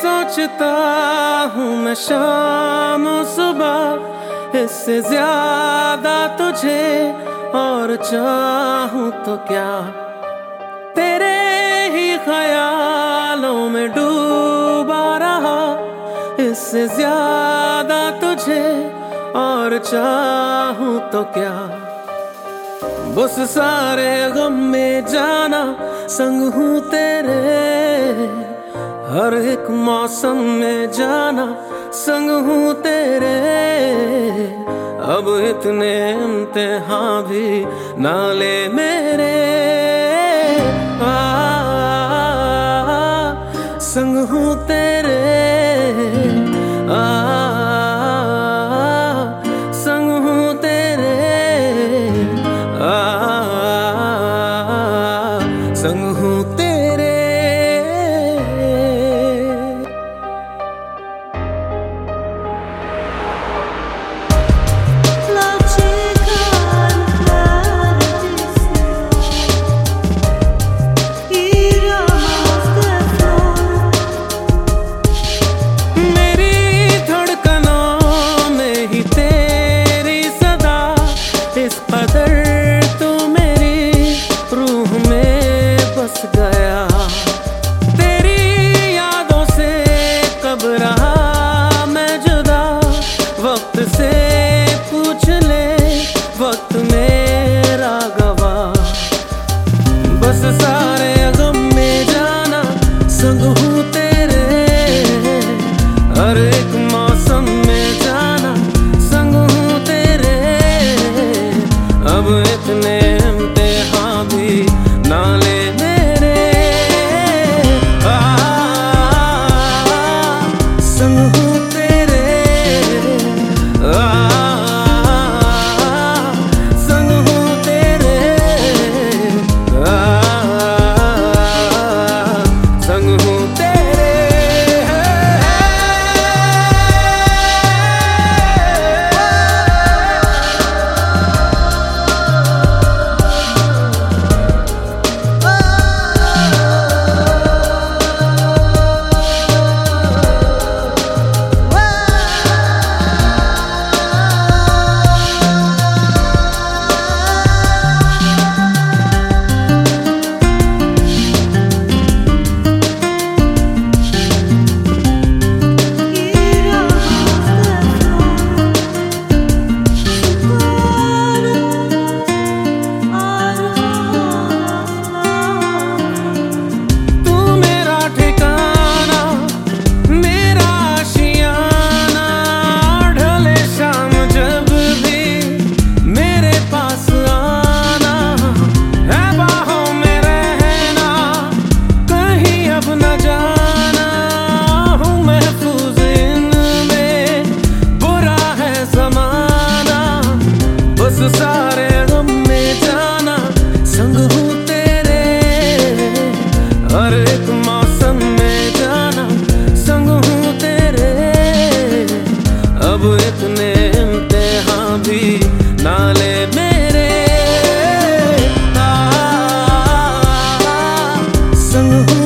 सोचता हूँ मैं शाम सुबह। इससे ज़्यादा तुझे और चाहूँ तो क्या? तेरे ही ख्यालों में डूबा रहा। इससे ज़्यादा तुझे और चाहूँ तो क्या? बस सारे गम में जाना, संग हूँ तेरे हर एक मौसम में जाना संग हूँ तेरे। अब इतने इम्तिहान भी नाले मेरे। आ, संग हूँ तेरे। आ संग अब इतने इम्तिहान भी ना ले मेरे संग